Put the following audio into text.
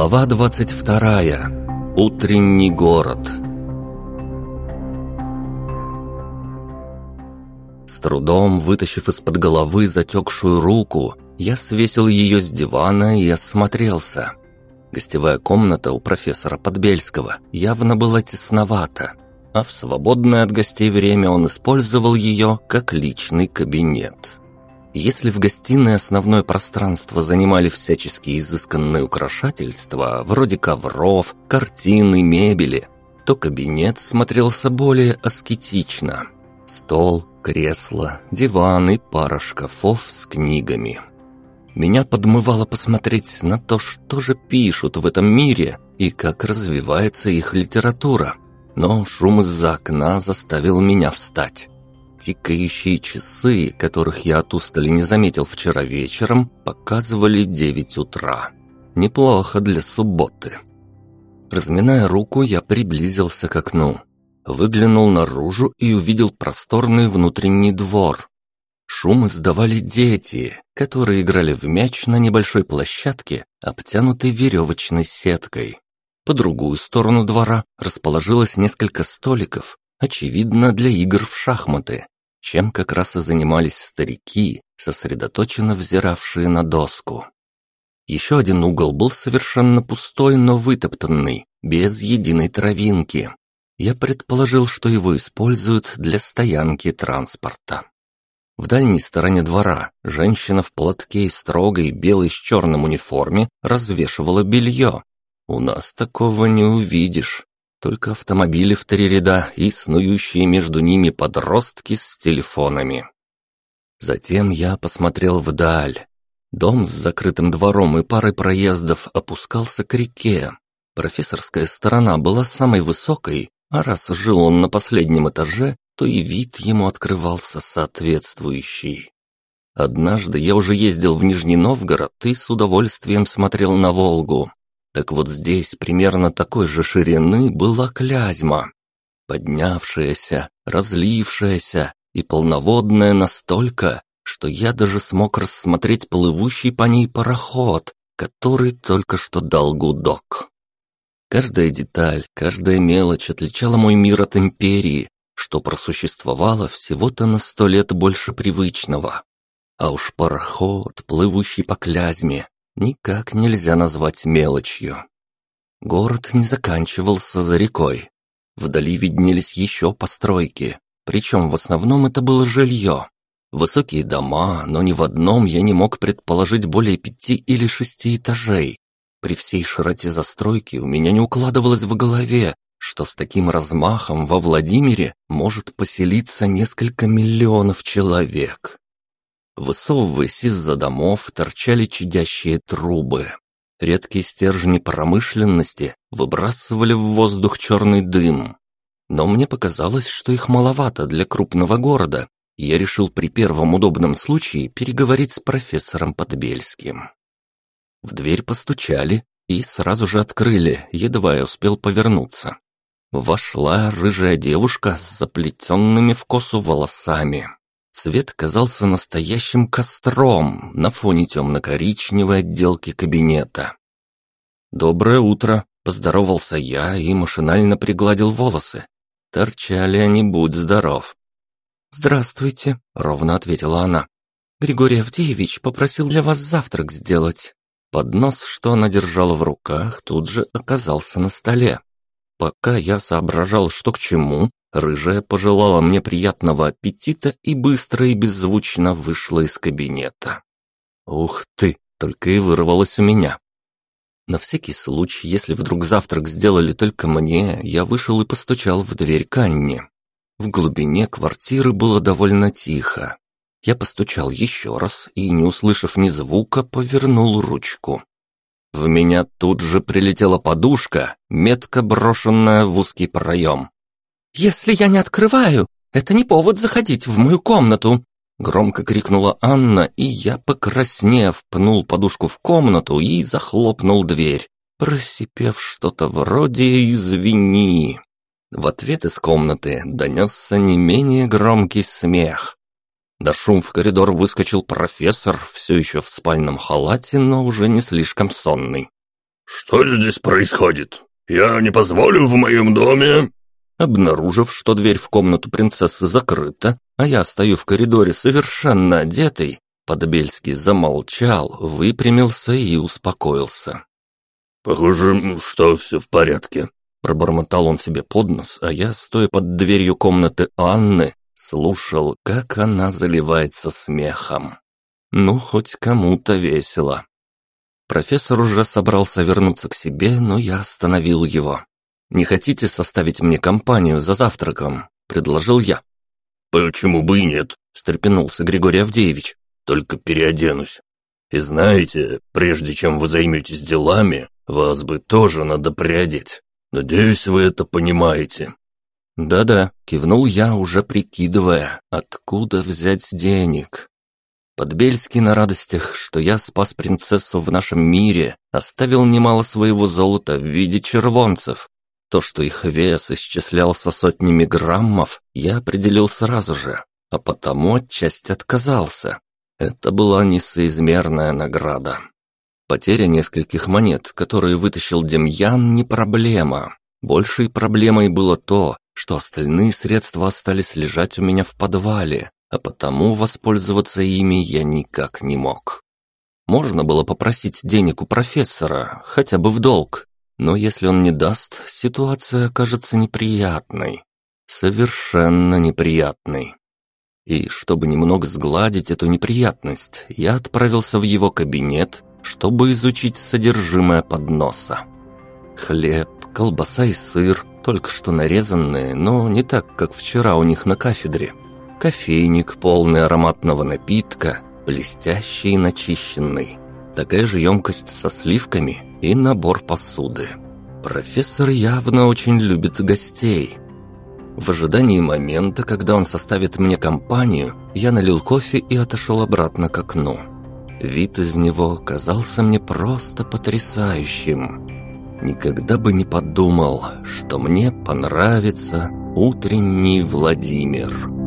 Глава 22. Утренний город. С трудом вытащив из-под головы затекшую руку, я свесил ее с дивана и осмотрелся. Гостевая комната у профессора Подбельского явно была тесновата, а в свободное от гостей время он использовал ее как личный кабинет. Если в гостиной основное пространство занимали всяческие изысканные украшательства, вроде ковров, картин и мебели, то кабинет смотрелся более аскетично. Стол, кресло, диван и пара шкафов с книгами. Меня подмывало посмотреть на то, что же пишут в этом мире и как развивается их литература. Но шум из-за окна заставил меня встать. Тикающие часы, которых я от устали не заметил вчера вечером, показывали девять утра. Неплохо для субботы. Разминая руку, я приблизился к окну. Выглянул наружу и увидел просторный внутренний двор. Шум издавали дети, которые играли в мяч на небольшой площадке, обтянутой веревочной сеткой. По другую сторону двора расположилось несколько столиков, очевидно, для игр в шахматы, чем как раз и занимались старики, сосредоточенно взиравшие на доску. Еще один угол был совершенно пустой, но вытоптанный, без единой травинки. Я предположил, что его используют для стоянки транспорта. В дальней стороне двора женщина в платке и строгой белой с черным униформе развешивала белье. У нас такого не увидишь. Только автомобили в три ряда и снующие между ними подростки с телефонами. Затем я посмотрел вдаль. Дом с закрытым двором и парой проездов опускался к реке. Профессорская сторона была самой высокой, а раз жил он на последнем этаже, то и вид ему открывался соответствующий. Однажды я уже ездил в Нижний Новгород и с удовольствием смотрел на Волгу. Так вот здесь примерно такой же ширины была Клязьма, поднявшаяся, разлившаяся и полноводная настолько, что я даже смог рассмотреть плывущий по ней пароход, который только что дал гудок. Каждая деталь, каждая мелочь отличала мой мир от империи, что просуществовало всего-то на сто лет больше привычного. А уж пароход, плывущий по Клязьме, никак нельзя назвать мелочью. Город не заканчивался за рекой. Вдали виднелись еще постройки, причем в основном это было жилье. Высокие дома, но ни в одном я не мог предположить более пяти или шести этажей. При всей широте застройки у меня не укладывалось в голове, что с таким размахом во Владимире может поселиться несколько миллионов человек. Высовываясь из-за домов, торчали чадящие трубы. Редкие стержни промышленности выбрасывали в воздух черный дым. Но мне показалось, что их маловато для крупного города, и я решил при первом удобном случае переговорить с профессором Подбельским. В дверь постучали и сразу же открыли, едва я успел повернуться. Вошла рыжая девушка с заплетенными в косу волосами. Цвет казался настоящим костром на фоне темно-коричневой отделки кабинета. «Доброе утро!» – поздоровался я и машинально пригладил волосы. Торчали они, будь здоров. «Здравствуйте», – ровно ответила она. «Григорий Авдеевич попросил для вас завтрак сделать». Поднос, что она держала в руках, тут же оказался на столе. Пока я соображал, что к чему, Рыжая пожелала мне приятного аппетита и быстро и беззвучно вышла из кабинета. Ух ты, только и вырвалось у меня. На всякий случай, если вдруг завтрак сделали только мне, я вышел и постучал в дверь Канни. В глубине квартиры было довольно тихо. Я постучал еще раз и, не услышав ни звука, повернул ручку. В меня тут же прилетела подушка, метко брошенная в узкий проем. «Если я не открываю, это не повод заходить в мою комнату!» Громко крикнула Анна, и я, покраснев, пнул подушку в комнату и захлопнул дверь, просипев что-то вроде «извини». В ответ из комнаты донесся не менее громкий смех. До шум в коридор выскочил профессор, все еще в спальном халате, но уже не слишком сонный. «Что здесь происходит? Я не позволю в моем доме...» Обнаружив, что дверь в комнату принцессы закрыта, а я стою в коридоре совершенно одетый, Подбельский замолчал, выпрямился и успокоился. «Похоже, что все в порядке», — пробормотал он себе под нос, а я, стоя под дверью комнаты Анны, слушал, как она заливается смехом. Ну, хоть кому-то весело. Профессор уже собрался вернуться к себе, но я остановил его. «Не хотите составить мне компанию за завтраком?» – предложил я. «Почему бы и нет?» – встрепенулся Григорий Авдеевич. «Только переоденусь. И знаете, прежде чем вы займетесь делами, вас бы тоже надо приодеть. Надеюсь, вы это понимаете». «Да-да», – кивнул я, уже прикидывая, откуда взять денег. Подбельский на радостях, что я спас принцессу в нашем мире, оставил немало своего золота в виде червонцев, то, что их вес исчислялся сотнями граммов, я определил сразу же, а потому отчасти отказался. Это была несоизмерная награда. Потеря нескольких монет, которые вытащил Демьян, не проблема. Большей проблемой было то, что остальные средства остались лежать у меня в подвале, а потому воспользоваться ими я никак не мог. Можно было попросить денег у профессора, хотя бы в долг, но если он не даст, ситуация окажется неприятной. Совершенно неприятной. И чтобы немного сгладить эту неприятность, я отправился в его кабинет, чтобы изучить содержимое подноса. Хлеб, колбаса и сыр, только что нарезанные, но не так, как вчера у них на кафедре. Кофейник, полный ароматного напитка, блестящий и начищенный. Такая же емкость со сливками и набор посуды. Профессор явно очень любит гостей. В ожидании момента, когда он составит мне компанию, я налил кофе и отошел обратно к окну. Вид из него казался мне просто потрясающим. Никогда бы не подумал, что мне понравится утренний Владимир».